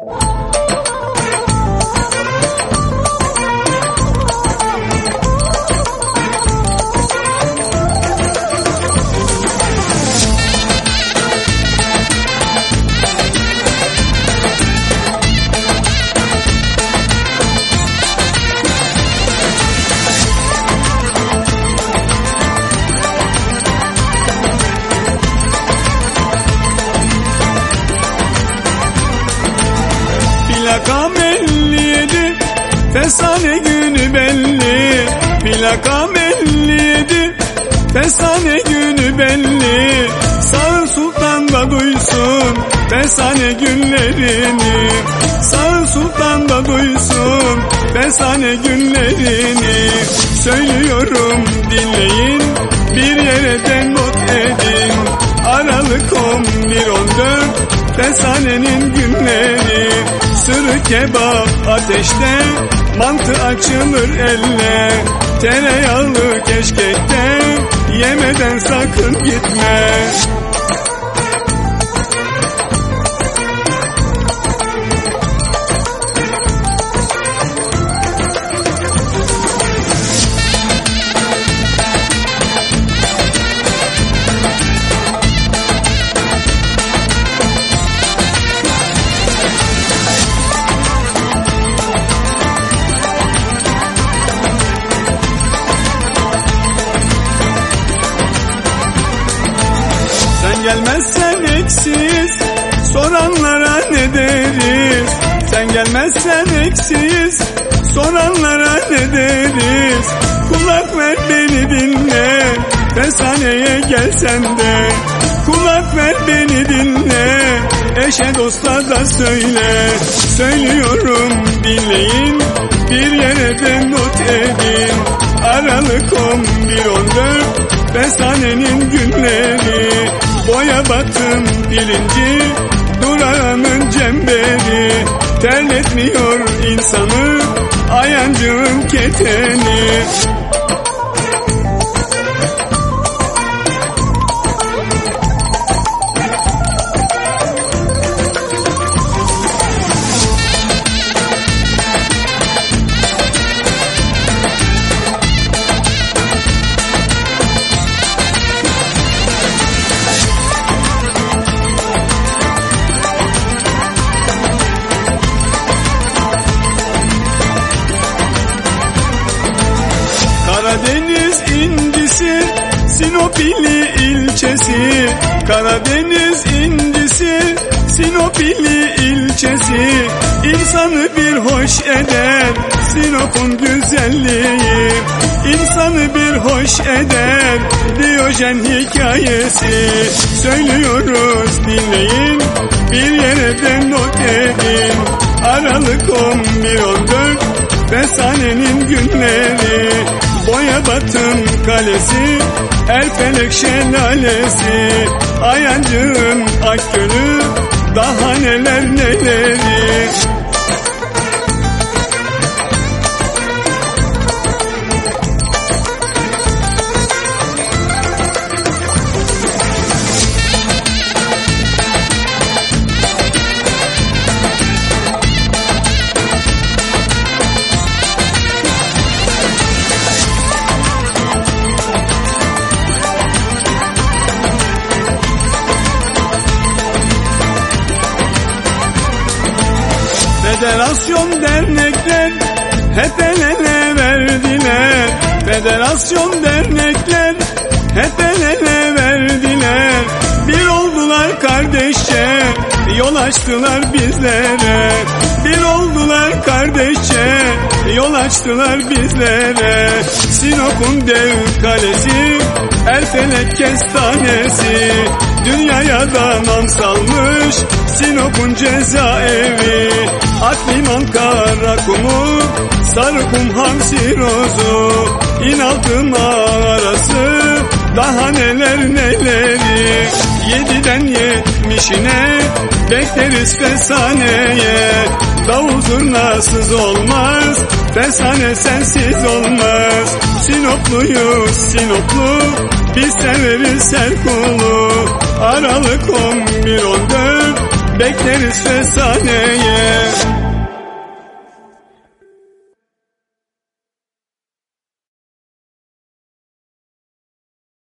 Música Fesane günü belli Plakam 57 Fesane günü belli Sağır Sultan da duysun. Fesane günlerini Sağır Sultan da duysun. Fesane günlerini Söylüyorum dinleyin. Bir yere not edin. Aralık 11-14 Fesanenin günleri Sırı kebap ateşte Mantı açılır elle. Tereyağlı keşkekte Yemeden sakın gitme gelmezsen eksiz Soranlara ne deriz? Sen gelmezsen eksiz Soranlara ne deriz? Kulak ver beni dinle. Fesaneye gelsen de. Kulak ver beni dinle. Eşe dosta da söyle. Söylüyorum dinleyin Bir yere de not edin Aralık 11-14 Fesanenin günleri Boya batın bilinci Duranın cemberi Terletmiyor insanı. Ayancığın keteni Sinopili ilçesi Karadeniz incisi Sinopili ilçesi İnsanı bir hoş eder. Sinop'un güzelliği İnsanı bir hoş eder. Diyojen hikayesi Söylüyoruz dinleyin. Bir yere de not edin Aralık 11-14 Fesanenin günleri Boya batın kalesi Erfelek şelalesi Ayancığın ak gölü Daha neler neleri Federasyon dernekler hep el ele verdiler. Federasyon dernekler hep el ele verdiler. Bir oldular kardeşçe yol açtılar bizlere. Bir oldular kardeşçe yol açtılar bizlere. Sinop'un dev kalesi Erfelek kestanesi. Dünyaya da nam salmış Sinop'un cezaevi Akliman karakumu Sarıkum hamsi rozu. İnaltı mağarası Daha neler neleri. Yediden yetmişine Bekleriz fesaneye Davul zurnasız olmaz Fesane sensiz olmaz. Sinopluyuz Sinoplu Biz severiz Serkulu Aralık 11-14 Bekleriz fesaneye